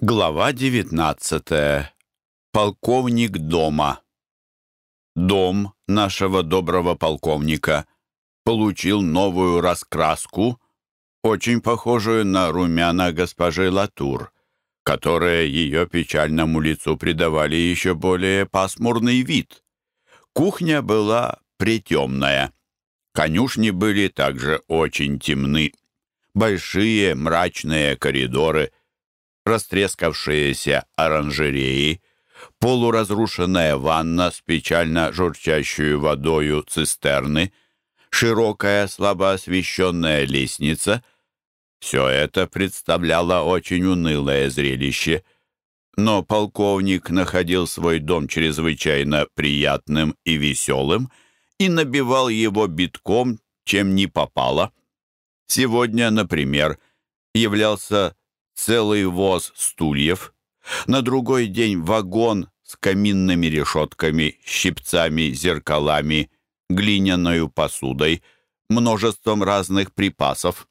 Глава 19. Полковник дома. Дом нашего доброго полковника получил новую раскраску, очень похожую на румяна госпожи Латур, которые ее печальному лицу придавали еще более пасмурный вид. Кухня была притемная. Конюшни были также очень темны. Большие мрачные коридоры — растрескавшиеся оранжереи, полуразрушенная ванна с печально журчащей водою цистерны, широкая слабо освещенная лестница — все это представляло очень унылое зрелище. Но полковник находил свой дом чрезвычайно приятным и веселым и набивал его битком, чем не попало. Сегодня, например, являлся целый воз стульев, на другой день вагон с каминными решетками, щипцами, зеркалами, глиняною посудой, множеством разных припасов.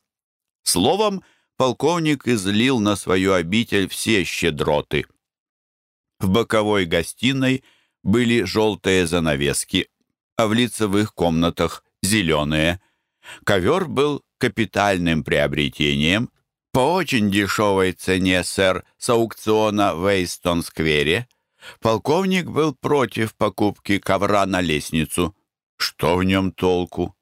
Словом, полковник излил на свою обитель все щедроты. В боковой гостиной были желтые занавески, а в лицевых комнатах зеленые. Ковер был капитальным приобретением, по очень дешевой цене, сэр, с аукциона в Эйстон-сквере. Полковник был против покупки ковра на лестницу. Что в нем толку?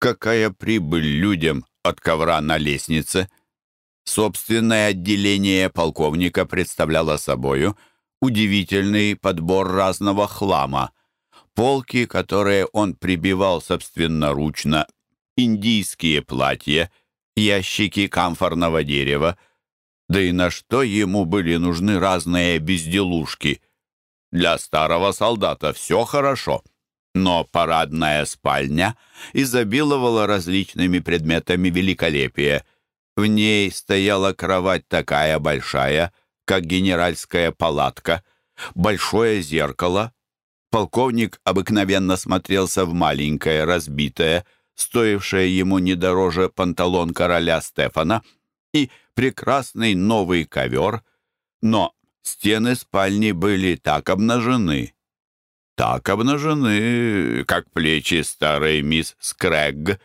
Какая прибыль людям от ковра на лестнице? Собственное отделение полковника представляло собою удивительный подбор разного хлама. Полки, которые он прибивал собственноручно, индийские платья — ящики камфорного дерева. Да и на что ему были нужны разные безделушки? Для старого солдата все хорошо, но парадная спальня изобиловала различными предметами великолепия. В ней стояла кровать такая большая, как генеральская палатка, большое зеркало. Полковник обыкновенно смотрелся в маленькое, разбитое, стоившая ему не дороже панталон короля Стефана, и прекрасный новый ковер, но стены спальни были так обнажены, так обнажены, как плечи старой мисс Скрэгг,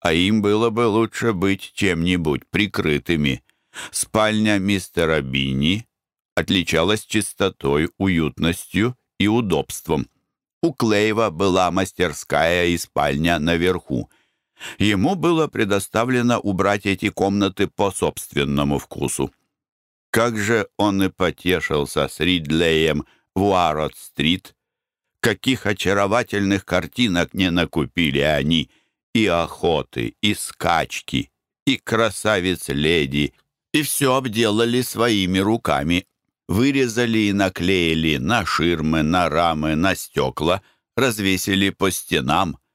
а им было бы лучше быть чем-нибудь прикрытыми. Спальня мистера Бинни отличалась чистотой, уютностью и удобством. У Клейва была мастерская и спальня наверху. Ему было предоставлено убрать эти комнаты по собственному вкусу. Как же он и потешился с Ридлеем в Уарот-стрит. Каких очаровательных картинок не накупили они. И охоты, и скачки, и красавиц-леди. И все обделали своими руками. Вырезали и наклеили на ширмы, на рамы, на стекла, развесили по стенам —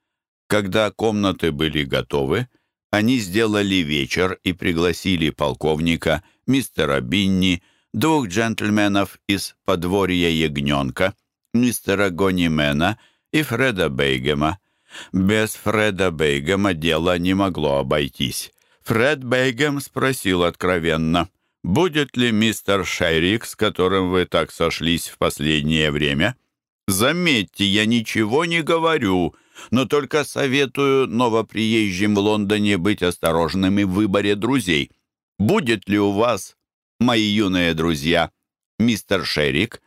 когда комнаты были готовы, они сделали вечер и пригласили полковника, мистера Бинни, двух джентльменов из подворья Ягненка, мистера Гонимена и Фреда Бейгема. Без Фреда Бейгема дело не могло обойтись. Фред Бейгем спросил откровенно, «Будет ли мистер Шерик, с которым вы так сошлись в последнее время?» «Заметьте, я ничего не говорю», но только советую новоприезжим в Лондоне быть осторожными в выборе друзей. Будет ли у вас, мои юные друзья, мистер Шерик?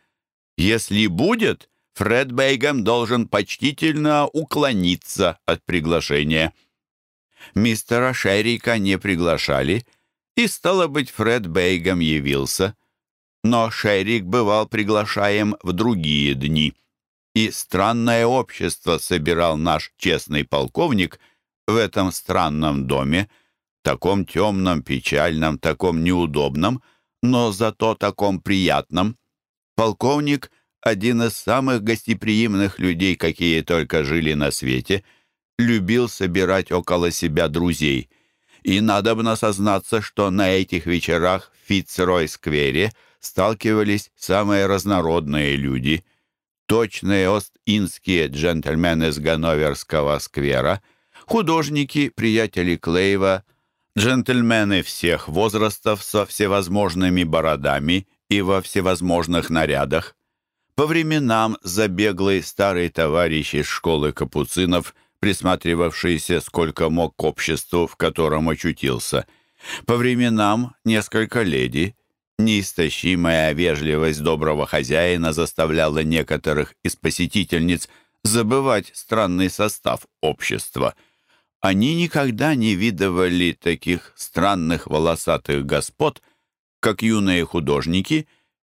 Если будет, Фред Бейгам должен почтительно уклониться от приглашения. Мистера Шерика не приглашали, и, стало быть, Фред Бейгам явился. Но Шерик бывал приглашаем в другие дни — и странное общество собирал наш честный полковник в этом странном доме, таком темном, печальном, таком неудобном, но зато таком приятном. Полковник — один из самых гостеприимных людей, какие только жили на свете, любил собирать около себя друзей. И надобно сознаться, что на этих вечерах в Фицрой-сквере сталкивались самые разнородные люди — точные ост-индские джентльмены с Ганноверского сквера, художники, приятели Клейва, джентльмены всех возрастов со всевозможными бородами и во всевозможных нарядах. По временам забеглый старый товарищ из школы капуцинов, присматривавшийся сколько мог к обществу, в котором очутился. По временам несколько леди. Неистощимая вежливость доброго хозяина заставляла некоторых из посетительниц забывать странный состав общества. Они никогда не видывали таких странных волосатых господ, как юные художники,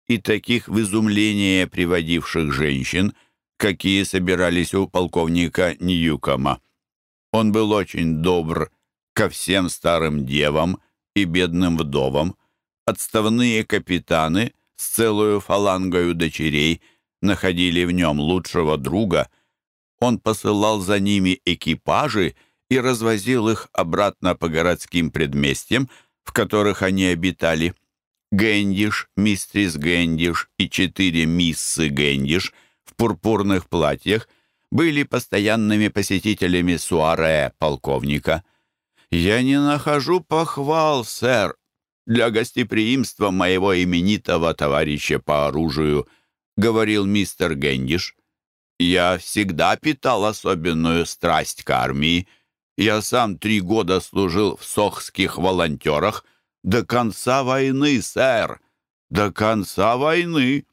и таких в изумление приводивших женщин, какие собирались у полковника Ньюкома. Он был очень добр ко всем старым девам и бедным вдовам. Отставные капитаны с целую фалангою дочерей находили в нем лучшего друга. Он посылал за ними экипажи и развозил их обратно по городским предместьям, в которых они обитали. Гэндиш, мистрис Гэндиш и четыре миссы Гэндиш в пурпурных платьях были постоянными посетителями суаре полковника. «Я не нахожу похвал, сэр, для гостеприимства моего именитого товарища по оружию», говорил мистер Гэндиш. «Я всегда питал особенную страсть к армии. Я сам три года служил в сохских волонтерах — до конца войны, сэр! До конца войны!»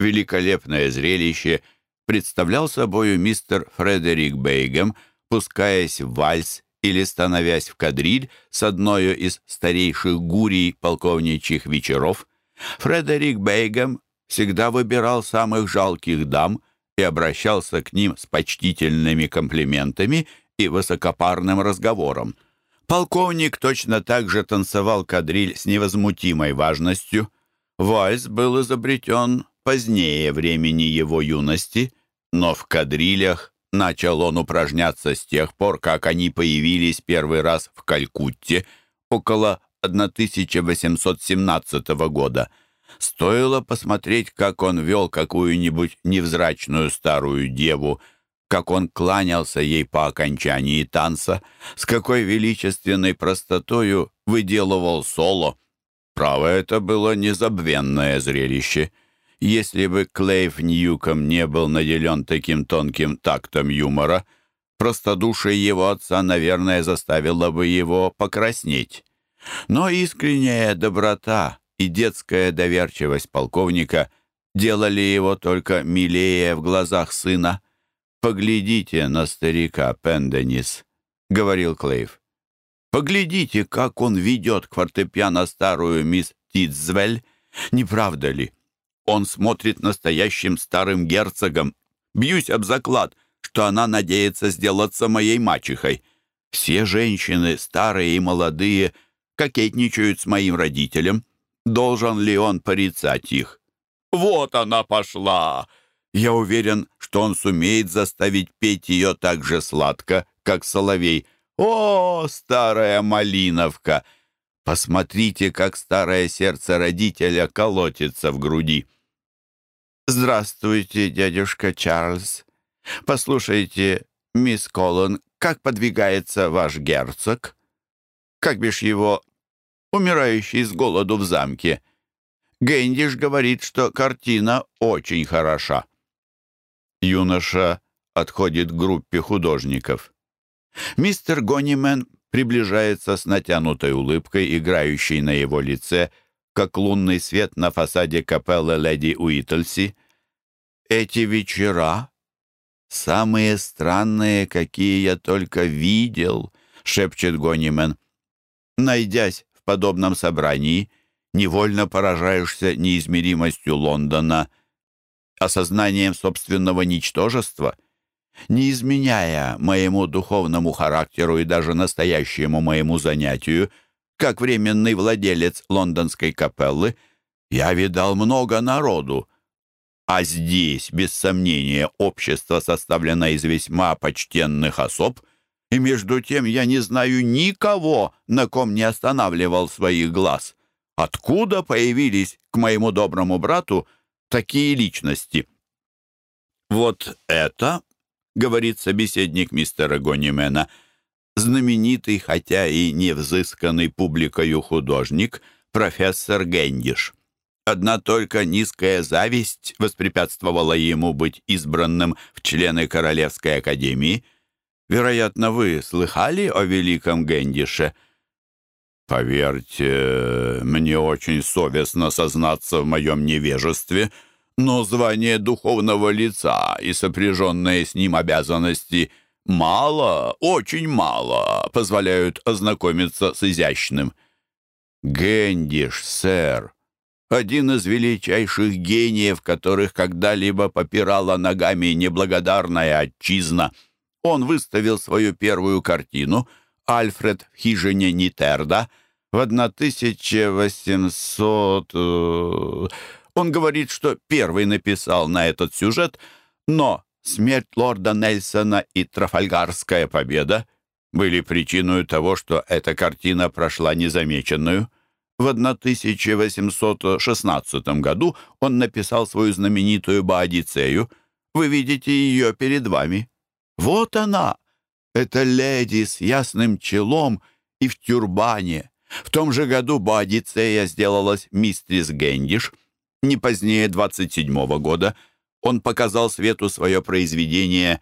Великолепное зрелище представлял собою мистер Фредерик Бейгем, пускаясь в вальс или становясь в кадриль с одной из старейших гурий полковничьих вечеров. Фредерик Бейгем всегда выбирал самых жалких дам и обращался к ним с почтительными комплиментами и высокопарным разговором. Полковник точно так же танцевал кадриль с невозмутимой важностью. Вальс был изобретен позднее времени его юности, но в кадрилях начал он упражняться с тех пор, как они появились первый раз в Калькутте около 1817 года. Стоило посмотреть, как он вел какую-нибудь невзрачную старую деву, как он кланялся ей по окончании танца, с какой величественной простотою выделывал соло. Право, это было незабвенное зрелище. Если бы Клейв Ньюком не был наделен таким тонким тактом юмора, простодушие его отца, наверное, заставило бы его покраснеть. Но искренняя доброта и детская доверчивость полковника делали его только милее в глазах сына — «Поглядите на старика Пенденис», — говорил Клейв. «Поглядите, как он ведет к фортепиано старую мисс Титзвель. Не правда ли? Он смотрит настоящим старым герцогом. Бьюсь об заклад, что она надеется сделаться моей мачехой. Все женщины, старые и молодые, кокетничают с моим родителем. Должен ли он порицать их? «Вот она пошла!» Я уверен, что он сумеет заставить петь ее так же сладко, как соловей. О, старая малиновка! Посмотрите, как старое сердце родителя колотится в груди. «Здравствуйте, дядюшка Чарльз. Послушайте, мисс Коллан, как подвигается ваш герцог? Как бишь его, умирающий с голоду в замке? Гендиш говорит, что картина очень хороша». Юноша отходит к группе художников. Мистер Гонимен приближается с натянутой улыбкой, играющей на его лице, как лунный свет на фасаде капеллы леди Уитлси. «Эти вечера самые странные, какие я только видел», — шепчет Гонимен. Найдясь в подобном собрании, невольно поражаешься неизмеримостью Лондона осознанием собственного ничтожества, не изменяя моему духовному характеру и даже настоящему моему занятию, как временный владелец лондонской капеллы, я видал много народу, а здесь, без сомнения, общество составлено из весьма почтенных особ, и между тем я не знаю никого, на ком не останавливал своих глаз. Откуда появились к моему доброму брату такие личности. «Вот это, — говорит собеседник мистера Гонимена, — знаменитый, хотя и невзысканный публикою художник, профессор Гендиш. Одна только низкая зависть воспрепятствовала ему быть избранным в члены Королевской академии. Вероятно, вы слыхали о великом Гендише? Поверьте, мне очень совестно сознаться в моем невежестве, но звание духовного лица и сопряженные с ним обязанности мало, очень мало позволяют ознакомиться с изящным. Гендиш, сэр, один из величайших гениев, которых когда-либо попирала ногами неблагодарная отчизна. Он выставил свою первую картину «Альфред в хижине Нитерда» в 1800... Э, он говорит, что первый написал на этот сюжет, но смерть лорда Нельсона и Трафальгарская победа были причиной того, что эта картина прошла незамеченную. В 1816 году он написал свою знаменитую «Боадицею». Вы видите ее перед вами. Вот она, эта леди с ясным челом и в тюрбане. В том же году Боадицея сделалась мистрис Гендиш. Не позднее 27 -го года он показал свету свое произведение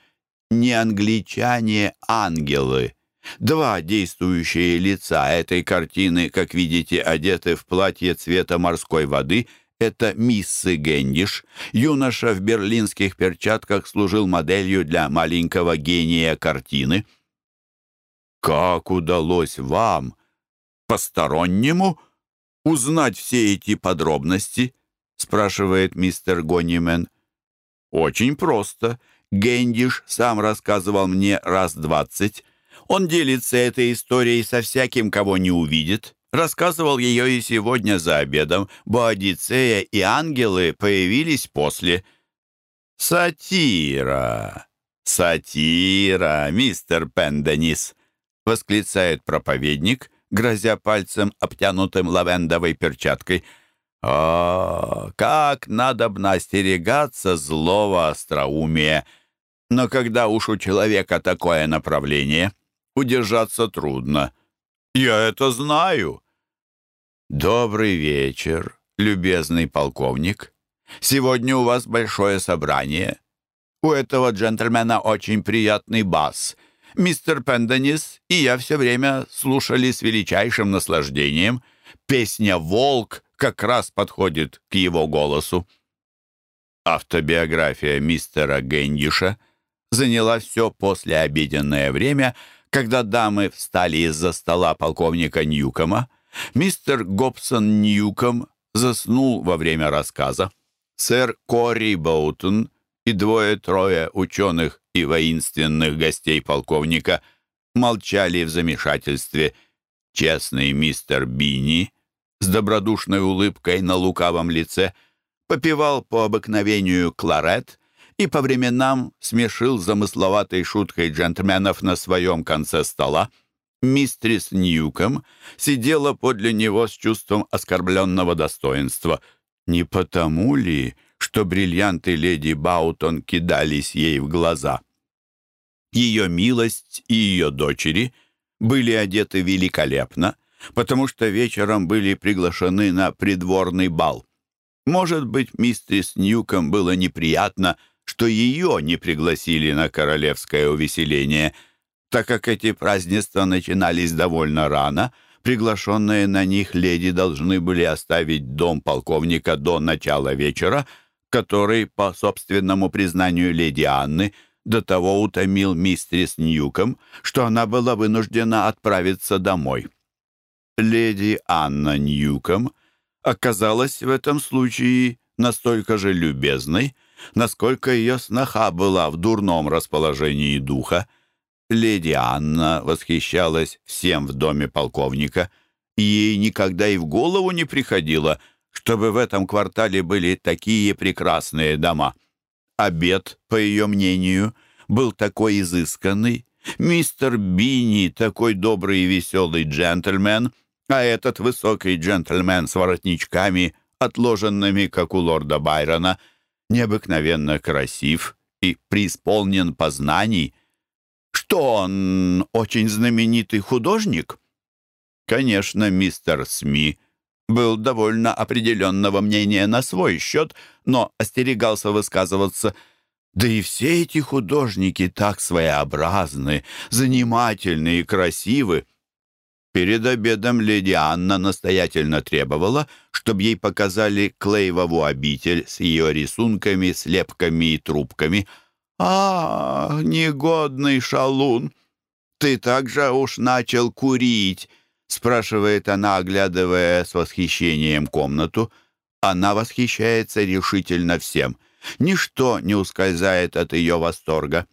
«Не англичане, ангелы». Два действующие лица этой картины, как видите, одеты в платье цвета морской воды, это миссы Гендиш. Юноша в берлинских перчатках служил моделью для маленького гения картины. «Как удалось вам, постороннему, узнать все эти подробности?» спрашивает мистер Гонимен. «Очень просто. Гендиш сам рассказывал мне раз двадцать». Он делится этой историей со всяким, кого не увидит. Рассказывал ее и сегодня за обедом. Боадицея и ангелы появились после. «Сатира! Сатира, мистер Пенденис!» — восклицает проповедник, грозя пальцем, обтянутым лавендовой перчаткой. «О, как надо б остерегаться злого остроумия! Но когда уж у человека такое направление...» удержаться трудно. Я это знаю. Добрый вечер, любезный полковник. Сегодня у вас большое собрание. У этого джентльмена очень приятный бас. Мистер Пенденис и я все время слушали с величайшим наслаждением. Песня «Волк» как раз подходит к его голосу. Автобиография мистера Гендиша заняла все послеобеденное время — когда дамы встали из-за стола полковника Ньюкома, мистер Гобсон Ньюком заснул во время рассказа. Сэр Кори Боутон и двое-трое ученых и воинственных гостей полковника молчали в замешательстве. Честный мистер Бини с добродушной улыбкой на лукавом лице попивал по обыкновению кларет и по временам смешил замысловатой шуткой джентльменов на своем конце стола. Мистрис Ньюком сидела подле него с чувством оскорбленного достоинства. Не потому ли, что бриллианты леди Баутон кидались ей в глаза? Ее милость и ее дочери были одеты великолепно, потому что вечером были приглашены на придворный бал. Может быть, мистрис Ньюком было неприятно, что ее не пригласили на королевское увеселение, так как эти празднества начинались довольно рано, приглашенные на них леди должны были оставить дом полковника до начала вечера, который, по собственному признанию леди Анны, до того утомил мистерис Ньюком, что она была вынуждена отправиться домой. Леди Анна Ньюком оказалась в этом случае настолько же любезной, насколько ее сноха была в дурном расположении духа. Леди Анна восхищалась всем в доме полковника, и ей никогда и в голову не приходило, чтобы в этом квартале были такие прекрасные дома. Обед, по ее мнению, был такой изысканный, мистер Бини такой добрый и веселый джентльмен, а этот высокий джентльмен с воротничками, отложенными, как у лорда Байрона — необыкновенно красив и преисполнен познаний. Что он очень знаменитый художник? Конечно, мистер СМИ был довольно определенного мнения на свой счет, но остерегался высказываться. Да и все эти художники так своеобразны, занимательны и красивы. Перед обедом леди Анна настоятельно требовала, чтобы ей показали Клейвову обитель с ее рисунками, слепками и трубками. «А, негодный шалун! Ты также уж начал курить!» — спрашивает она, оглядывая с восхищением комнату. Она восхищается решительно всем. Ничто не ускользает от ее восторга.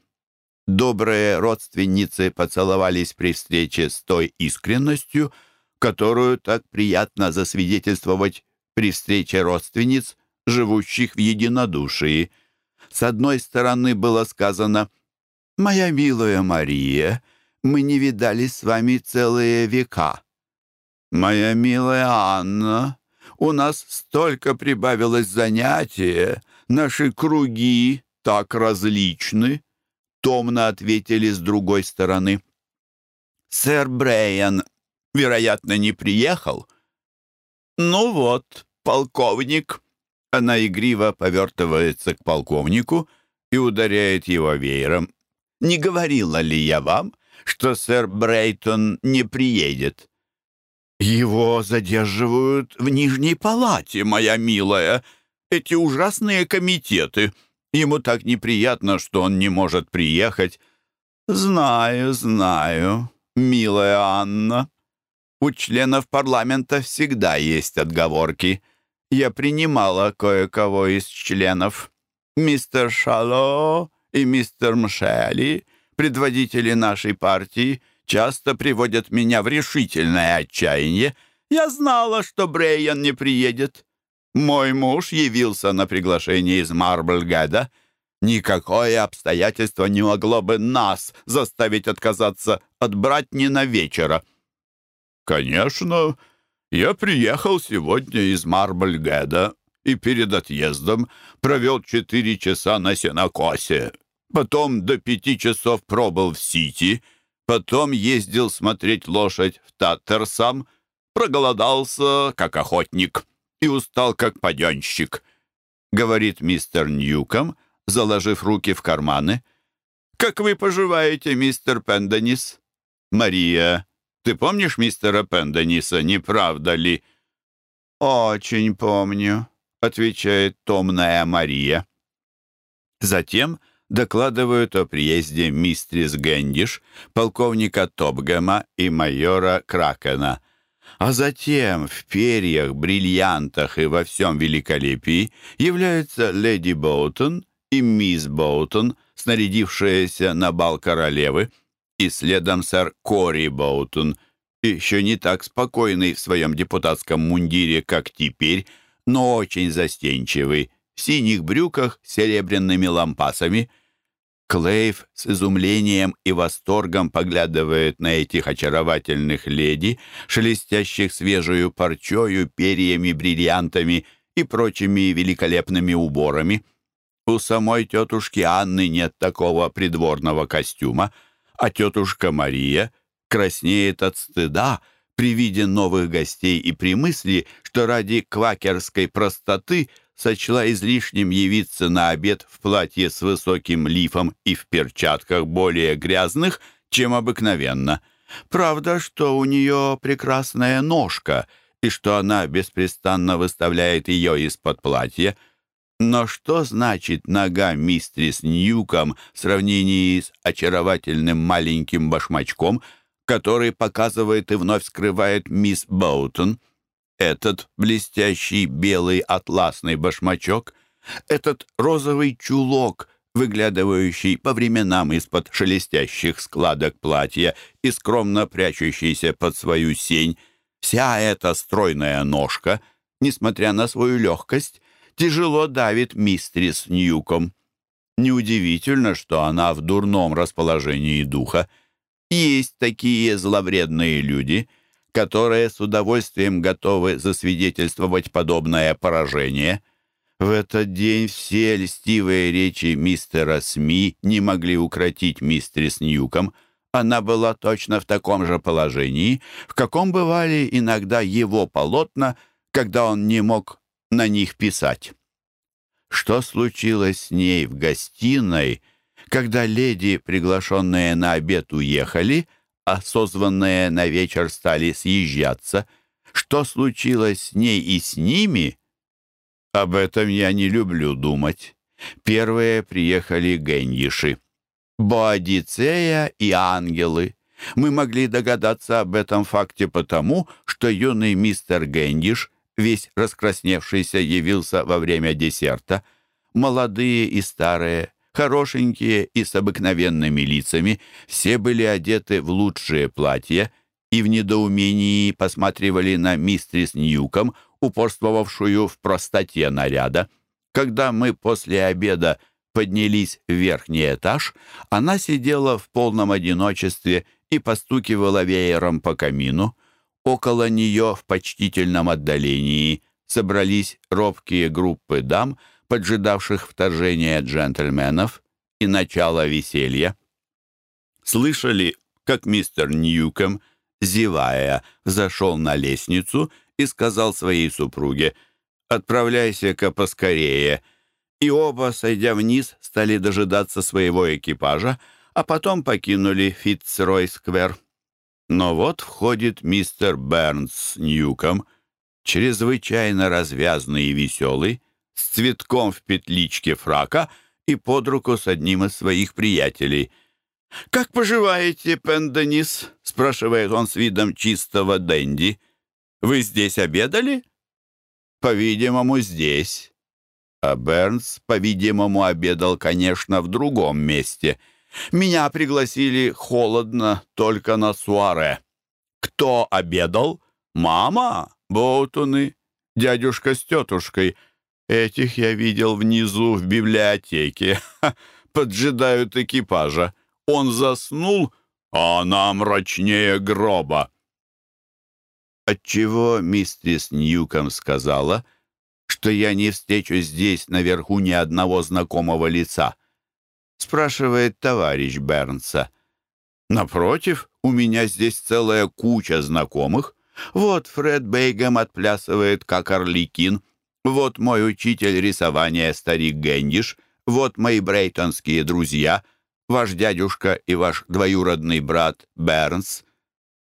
Добрые родственницы поцеловались при встрече с той искренностью, которую так приятно засвидетельствовать при встрече родственниц, живущих в единодушии. С одной стороны было сказано «Моя милая Мария, мы не видались с вами целые века». «Моя милая Анна, у нас столько прибавилось занятия, наши круги так различны», — томно ответили с другой стороны. «Сэр Брейан, вероятно, не приехал?» «Ну вот, полковник». Она игриво повертывается к полковнику и ударяет его веером. «Не говорила ли я вам, что сэр Брейтон не приедет?» «Его задерживают в Нижней палате, моя милая. Эти ужасные комитеты. Ему так неприятно, что он не может приехать». «Знаю, знаю, милая Анна. У членов парламента всегда есть отговорки. Я принимала кое-кого из членов. Мистер Шало и мистер Мшели, предводители нашей партии, — часто приводят меня в решительное отчаяние. Я знала, что Брейан не приедет. Мой муж явился на приглашение из Марблгеда. Никакое обстоятельство не могло бы нас заставить отказаться от братнина вечера. Конечно, я приехал сегодня из Марблгеда и перед отъездом провел четыре часа на сенокосе. Потом до пяти часов пробыл в Сити — Потом ездил смотреть лошадь в Таттерсам, проголодался, как охотник, и устал, как паденщик, — говорит мистер Ньюком, заложив руки в карманы. «Как вы поживаете, мистер Пенденис?» «Мария, ты помнишь мистера Пендениса, не правда ли?» «Очень помню», — отвечает томная Мария. Затем докладывают о приезде мистрис Гендиш, полковника Топгема и майора Кракена. А затем в перьях, бриллиантах и во всем великолепии являются леди Боутон и мисс Боутон, снарядившиеся на бал королевы, и следом сэр Кори Боутон, еще не так спокойный в своем депутатском мундире, как теперь, но очень застенчивый, в синих брюках с серебряными лампасами. Клейв с изумлением и восторгом поглядывает на этих очаровательных леди, шелестящих свежую парчою, перьями, бриллиантами и прочими великолепными уборами. У самой тетушки Анны нет такого придворного костюма, а тетушка Мария краснеет от стыда при виде новых гостей и при мысли, что ради квакерской простоты – сочла излишним явиться на обед в платье с высоким лифом и в перчатках более грязных, чем обыкновенно. Правда, что у нее прекрасная ножка и что она беспрестанно выставляет ее из-под платья. Но что значит нога мистрис Ньюком в сравнении с очаровательным маленьким башмачком, который показывает и вновь скрывает мисс Боутон? Этот блестящий белый атласный башмачок, этот розовый чулок, выглядывающий по временам из-под шелестящих складок платья и скромно прячущийся под свою сень, вся эта стройная ножка, несмотря на свою легкость, тяжело давит мистрис Ньюком. Неудивительно, что она в дурном расположении духа. Есть такие зловредные люди — которые с удовольствием готовы засвидетельствовать подобное поражение. В этот день все льстивые речи мистера СМИ не могли укротить мистерис Ньюком. Она была точно в таком же положении, в каком бывали иногда его полотна, когда он не мог на них писать. Что случилось с ней в гостиной, когда леди, приглашенные на обед, уехали, а созванные на вечер стали съезжаться? Что случилось с ней и с ними? Об этом я не люблю думать. Первые приехали геньиши. Боадицея и ангелы. Мы могли догадаться об этом факте потому, что юный мистер Гендиш, весь раскрасневшийся, явился во время десерта. Молодые и старые, хорошенькие и с обыкновенными лицами, все были одеты в лучшие платья и в недоумении посматривали на мистрис Ньюком, упорствовавшую в простоте наряда. Когда мы после обеда поднялись в верхний этаж, она сидела в полном одиночестве и постукивала веером по камину. Около нее в почтительном отдалении собрались робкие группы дам, поджидавших вторжения джентльменов и начала веселья. Слышали, как мистер Ньюком, зевая, зашел на лестницу и сказал своей супруге «Отправляйся-ка поскорее», и оба, сойдя вниз, стали дожидаться своего экипажа, а потом покинули Фитцрой-сквер. Но вот входит мистер Бернс Ньюком, чрезвычайно развязный и веселый, с цветком в петличке фрака и под руку с одним из своих приятелей. «Как поживаете, Пенденис?» — спрашивает он с видом чистого денди. «Вы здесь обедали?» «По-видимому, здесь». А Бернс, по-видимому, обедал, конечно, в другом месте. Меня пригласили холодно, только на суаре. Кто обедал? Мама, Боутоны, дядюшка с тетушкой. Этих я видел внизу в библиотеке. Поджидают экипажа. Он заснул, а она мрачнее гроба. Отчего мистерис Ньюком сказала, что я не встречу здесь наверху ни одного знакомого лица? Спрашивает товарищ Бернса. Напротив, у меня здесь целая куча знакомых. Вот Фред Бейгем отплясывает, как орликин. Вот мой учитель рисования, старик Гендиш. Вот мои брейтонские друзья, ваш дядюшка и ваш двоюродный брат Бернс.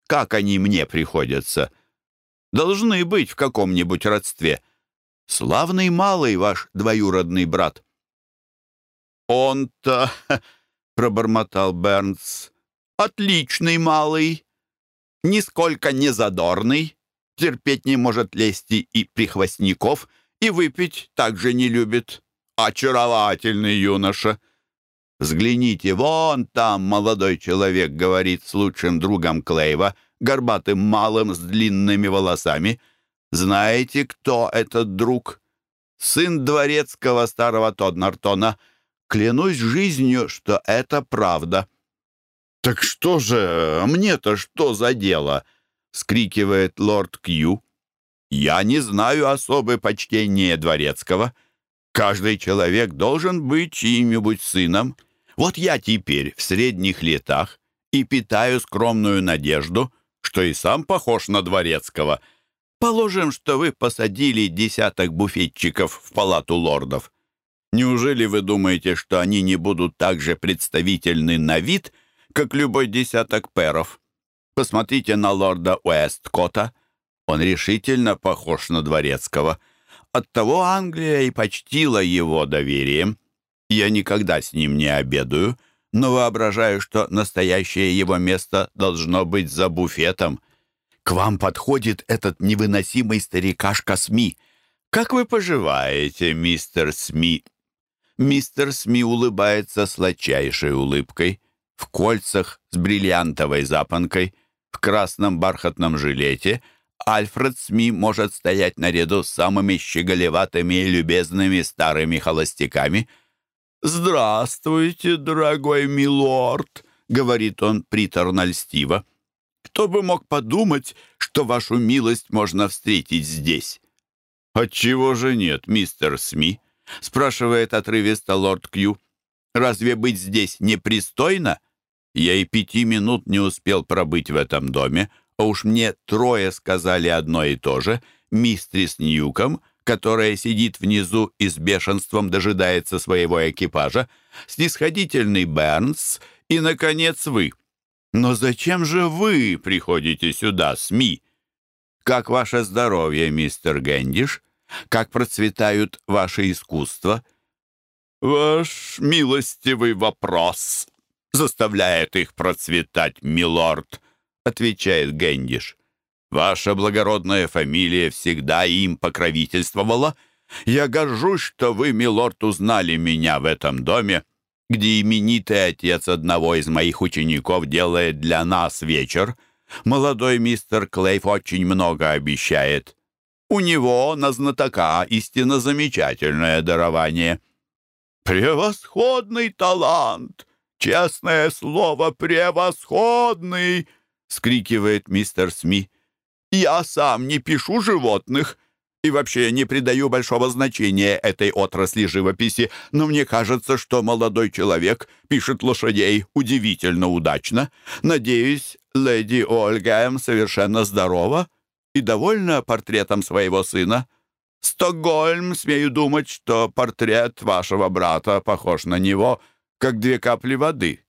Как они мне приходятся? Должны быть в каком-нибудь родстве. Славный малый ваш двоюродный брат. «Он-то...» — пробормотал Бернс. «Отличный малый, нисколько не задорный, терпеть не может лести и прихвостников, и выпить также не любит. Очаровательный юноша!» «Взгляните, вон там молодой человек говорит с лучшим другом Клейва, горбатым малым с длинными волосами. Знаете, кто этот друг? Сын дворецкого старого Тоднартона — Клянусь жизнью, что это правда». «Так что же, мне-то что за дело?» — скрикивает лорд Кью. «Я не знаю особой почтения дворецкого. Каждый человек должен быть чьим-нибудь сыном. Вот я теперь в средних летах и питаю скромную надежду, что и сам похож на дворецкого. Положим, что вы посадили десяток буфетчиков в палату лордов. Неужели вы думаете, что они не будут так же представительны на вид, как любой десяток перов? Посмотрите на лорда Уэсткота. Он решительно похож на дворецкого. Оттого Англия и почтила его доверием. Я никогда с ним не обедаю, но воображаю, что настоящее его место должно быть за буфетом. К вам подходит этот невыносимый старикашка СМИ. Как вы поживаете, мистер СМИ? Мистер Сми улыбается сладчайшей улыбкой, в кольцах с бриллиантовой запонкой, в красном бархатном жилете. Альфред Сми может стоять наряду с самыми щеголеватыми и любезными старыми холостяками. «Здравствуйте, дорогой милорд», — говорит он приторно-льстиво. «Кто бы мог подумать, что вашу милость можно встретить здесь?» «Отчего же нет, мистер Сми?» спрашивает отрывисто лорд Кью. «Разве быть здесь непристойно? Я и пяти минут не успел пробыть в этом доме, а уж мне трое сказали одно и то же, мистрис Ньюком, которая сидит внизу и с бешенством дожидается своего экипажа, снисходительный Бернс и, наконец, вы. Но зачем же вы приходите сюда, СМИ? Как ваше здоровье, мистер Гэндиш? Как процветают ваши искусства? Ваш милостивый вопрос заставляет их процветать, милорд, отвечает Гэндиш. Ваша благородная фамилия всегда им покровительствовала. Я горжусь, что вы, милорд, узнали меня в этом доме, где именитый отец одного из моих учеников делает для нас вечер. Молодой мистер Клейф очень много обещает. У него на знатока истинно замечательное дарование. «Превосходный талант! Честное слово, превосходный!» — скрикивает мистер Сми. Я сам не пишу животных и вообще не придаю большого значения этой отрасли живописи, но мне кажется, что молодой человек пишет лошадей удивительно удачно. Надеюсь, леди Ольгаем совершенно здорова и довольна портретом своего сына. Стокгольм, смею думать, что портрет вашего брата похож на него, как две капли воды.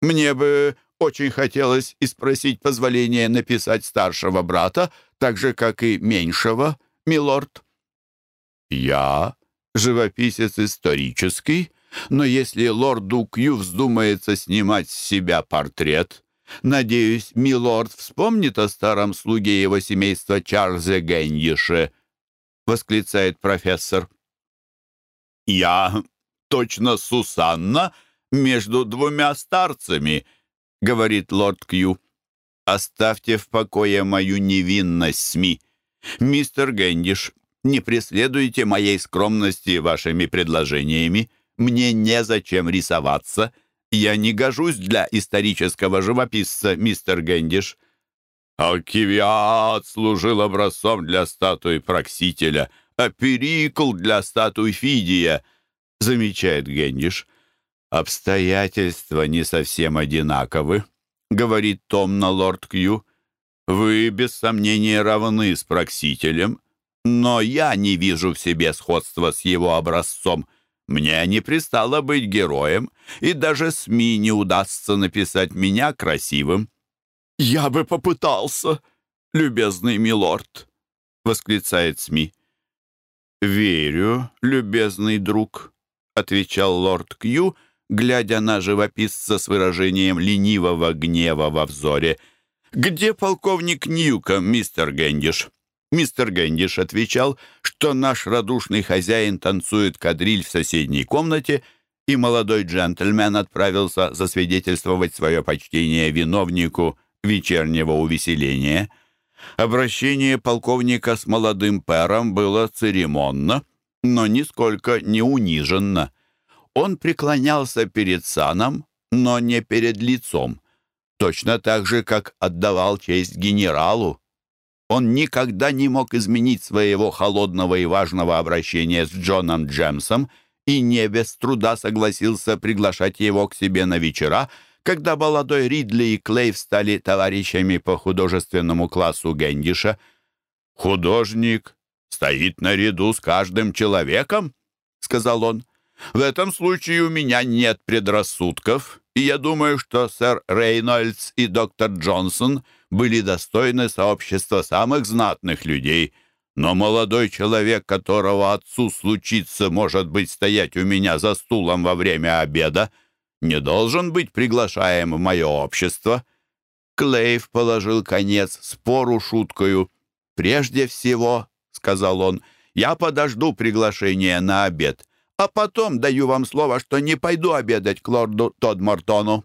Мне бы очень хотелось и спросить позволения написать старшего брата, так же, как и меньшего, милорд. Я живописец исторический, но если лорду Кью вздумается снимать с себя портрет, надеюсь, милорд вспомнит о старом слуге его семейства Чарльзе Геннише, восклицает профессор. Я точно Сусанна между двумя старцами —— говорит лорд Кью. «Оставьте в покое мою невинность, СМИ. Мистер Гендиш, не преследуйте моей скромности вашими предложениями. Мне незачем рисоваться. Я не гожусь для исторического живописца, мистер Гендиш». «Алкивиад служил образцом для статуи Проксителя, а Перикл для статуи Фидия», — замечает Гендиш. «Обстоятельства не совсем одинаковы», — говорит томно лорд Кью. «Вы, без сомнения, равны с проксителем, но я не вижу в себе сходства с его образцом. Мне не пристало быть героем, и даже СМИ не удастся написать меня красивым». «Я бы попытался, любезный милорд», — восклицает СМИ. «Верю, любезный друг», — отвечал лорд Кью, — глядя на живописца с выражением ленивого гнева во взоре. «Где полковник Ньюком, мистер Гендиш?» Мистер Гендиш отвечал, что наш радушный хозяин танцует кадриль в соседней комнате, и молодой джентльмен отправился засвидетельствовать свое почтение виновнику вечернего увеселения. Обращение полковника с молодым пэром было церемонно, но нисколько не униженно. Он преклонялся перед саном, но не перед лицом, точно так же, как отдавал честь генералу. Он никогда не мог изменить своего холодного и важного обращения с Джоном Джемсом и не без труда согласился приглашать его к себе на вечера, когда молодой Ридли и Клейв стали товарищами по художественному классу Гендиша. «Художник стоит наряду с каждым человеком», — сказал он. В этом случае у меня нет предрассудков, и я думаю, что сэр Рейнольдс и доктор Джонсон были достойны сообщества самых знатных людей. Но молодой человек, которого отцу случится, может быть, стоять у меня за стулом во время обеда, не должен быть приглашаем в мое общество». Клейв положил конец спору шуткою. «Прежде всего, — сказал он, — я подожду приглашения на обед» а потом даю вам слово, что не пойду обедать к лорду Тодмортону».